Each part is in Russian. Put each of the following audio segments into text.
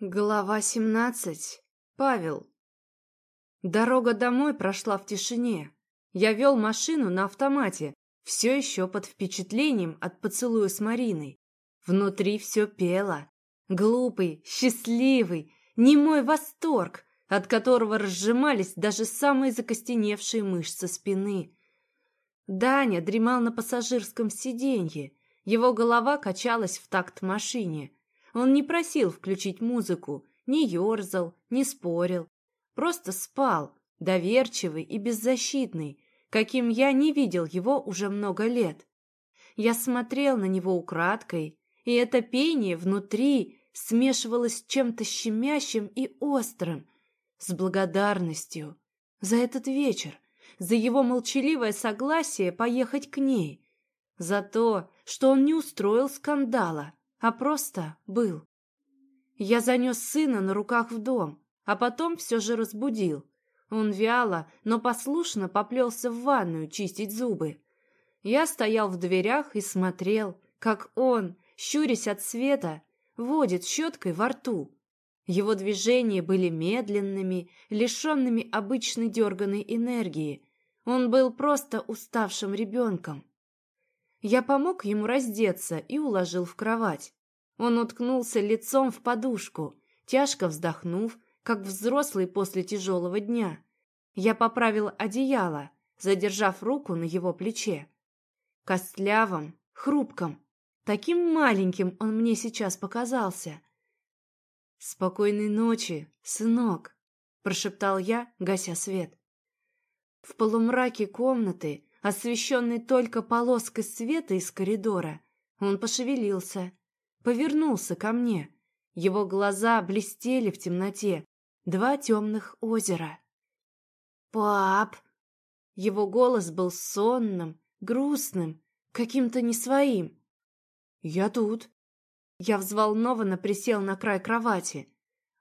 Глава 17. Павел. Дорога домой прошла в тишине. Я вел машину на автомате, все еще под впечатлением от поцелуя с Мариной. Внутри все пело. Глупый, счастливый, немой восторг, от которого разжимались даже самые закостеневшие мышцы спины. Даня дремал на пассажирском сиденье. Его голова качалась в такт машине – он не просил включить музыку, не ерзал, не спорил. Просто спал, доверчивый и беззащитный, каким я не видел его уже много лет. Я смотрел на него украдкой, и это пение внутри смешивалось с чем-то щемящим и острым, с благодарностью за этот вечер, за его молчаливое согласие поехать к ней, за то, что он не устроил скандала, а просто был. Я занес сына на руках в дом, а потом все же разбудил. Он вяло, но послушно поплелся в ванную чистить зубы. Я стоял в дверях и смотрел, как он, щурясь от света, водит щеткой во рту. Его движения были медленными, лишенными обычной дерганной энергии. Он был просто уставшим ребенком. Я помог ему раздеться и уложил в кровать. Он уткнулся лицом в подушку, тяжко вздохнув, как взрослый после тяжелого дня. Я поправил одеяло, задержав руку на его плече. Костлявым, хрупком, таким маленьким он мне сейчас показался. «Спокойной ночи, сынок», — прошептал я, гася свет. В полумраке комнаты освещенный только полоской света из коридора, он пошевелился, повернулся ко мне. Его глаза блестели в темноте, два темных озера. «Пап!» Его голос был сонным, грустным, каким-то не своим. «Я тут». Я взволнованно присел на край кровати.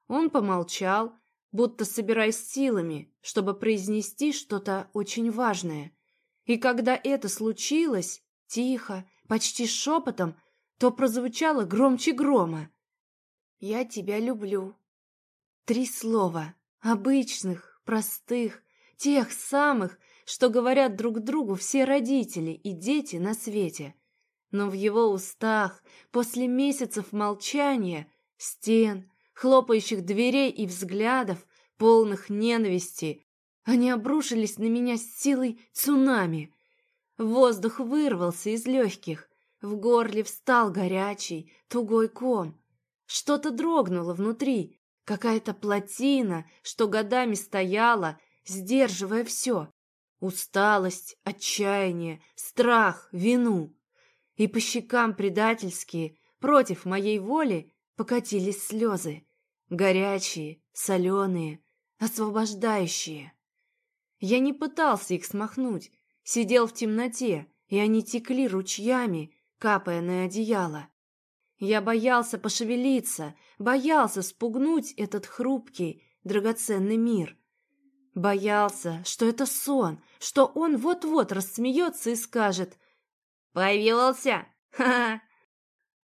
Он помолчал, будто собираясь силами, чтобы произнести что-то очень важное. И когда это случилось, тихо, почти шепотом, то прозвучало громче грома. «Я тебя люблю». Три слова, обычных, простых, тех самых, что говорят друг другу все родители и дети на свете. Но в его устах, после месяцев молчания, стен, хлопающих дверей и взглядов, полных ненависти, они обрушились на меня с силой цунами. Воздух вырвался из легких, в горле встал горячий, тугой ком. Что-то дрогнуло внутри, какая-то плотина, что годами стояла, сдерживая все. Усталость, отчаяние, страх, вину. И по щекам предательские, против моей воли, покатились слезы. Горячие, соленые, освобождающие. Я не пытался их смахнуть, сидел в темноте, и они текли ручьями, капая на одеяло. Я боялся пошевелиться, боялся спугнуть этот хрупкий, драгоценный мир. Боялся, что это сон, что он вот-вот рассмеется и скажет «Появился! Ха-ха!»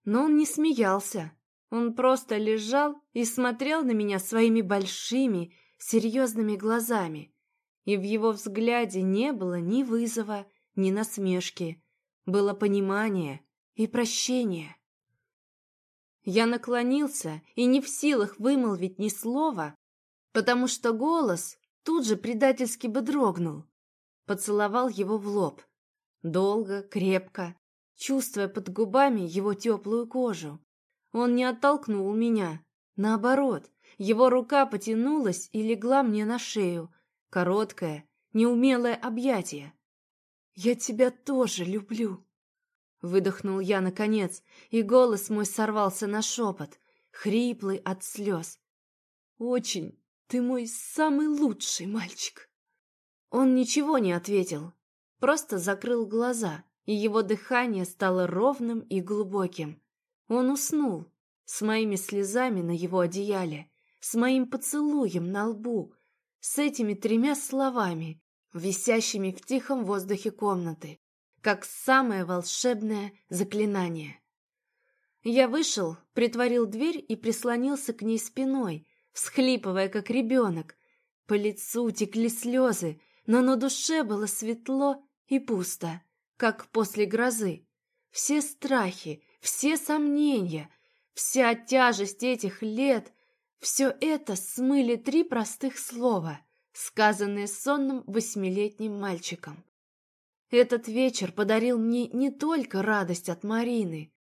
Но он не смеялся. Он просто лежал и смотрел на меня своими большими, серьезными глазами и в его взгляде не было ни вызова, ни насмешки. Было понимание и прощение. Я наклонился и не в силах вымолвить ни слова, потому что голос тут же предательски бы дрогнул. Поцеловал его в лоб. Долго, крепко, чувствуя под губами его теплую кожу. Он не оттолкнул меня. Наоборот, его рука потянулась и легла мне на шею, Короткое, неумелое объятие. «Я тебя тоже люблю!» Выдохнул я наконец, и голос мой сорвался на шепот, хриплый от слез. «Очень, ты мой самый лучший мальчик!» Он ничего не ответил, просто закрыл глаза, и его дыхание стало ровным и глубоким. Он уснул, с моими слезами на его одеяле, с моим поцелуем на лбу, с этими тремя словами, висящими в тихом воздухе комнаты, как самое волшебное заклинание. Я вышел, притворил дверь и прислонился к ней спиной, всхлипывая, как ребенок. По лицу текли слезы, но на душе было светло и пусто, как после грозы. Все страхи, все сомнения, вся тяжесть этих лет, все это смыли три простых слова, сказанные сонным восьмилетним мальчиком. Этот вечер подарил мне не только радость от Марины,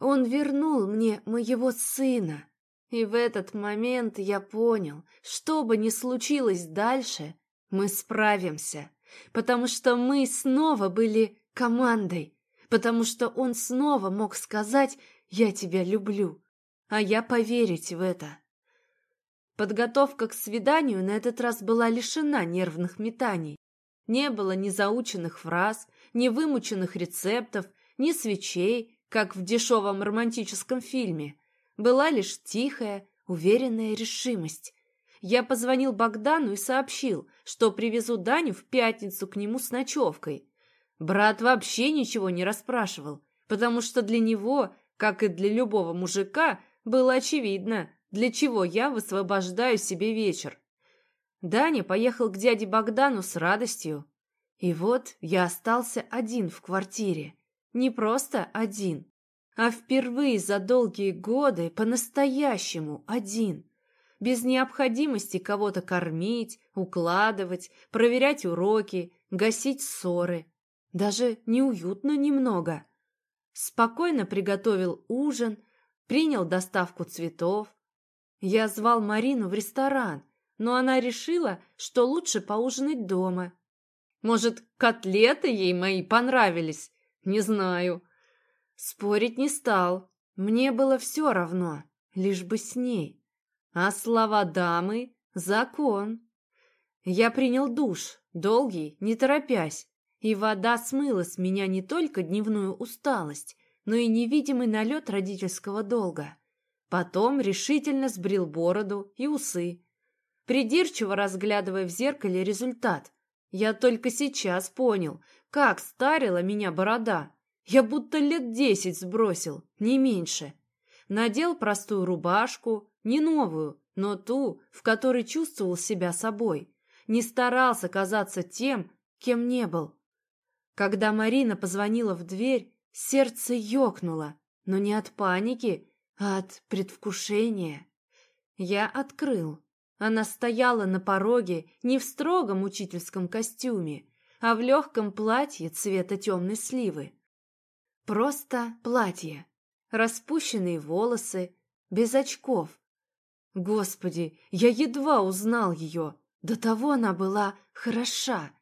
он вернул мне моего сына. И в этот момент я понял, что бы ни случилось дальше, мы справимся, потому что мы снова были командой, потому что он снова мог сказать «я тебя люблю», а я поверить в это. Подготовка к свиданию на этот раз была лишена нервных метаний. Не было ни заученных фраз, ни вымученных рецептов, ни свечей, как в дешевом романтическом фильме. Была лишь тихая, уверенная решимость. Я позвонил Богдану и сообщил, что привезу Даню в пятницу к нему с ночевкой. Брат вообще ничего не расспрашивал, потому что для него, как и для любого мужика, было очевидно, для чего я высвобождаю себе вечер. Даня поехал к дяде Богдану с радостью. И вот я остался один в квартире. Не просто один, а впервые за долгие годы по-настоящему один. Без необходимости кого-то кормить, укладывать, проверять уроки, гасить ссоры. Даже неуютно немного. Спокойно приготовил ужин, принял доставку цветов. Я звал Марину в ресторан, но она решила, что лучше поужинать дома. Может, котлеты ей мои понравились? Не знаю. Спорить не стал. Мне было все равно, лишь бы с ней. А слова дамы — закон. Я принял душ, долгий, не торопясь, и вода смыла с меня не только дневную усталость, но и невидимый налет родительского долга. Потом решительно сбрил бороду и усы, придирчиво разглядывая в зеркале результат. Я только сейчас понял, как старила меня борода. Я будто лет десять сбросил, не меньше. Надел простую рубашку, не новую, но ту, в которой чувствовал себя собой. Не старался казаться тем, кем не был. Когда Марина позвонила в дверь, сердце ёкнуло, но не от паники, от предвкушения. Я открыл. Она стояла на пороге не в строгом учительском костюме, а в легком платье цвета темной сливы. Просто платье, распущенные волосы, без очков. Господи, я едва узнал ее, до того она была хороша.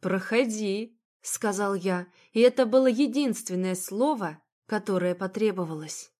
«Проходи», — сказал я, и это было единственное слово, которое потребовалось.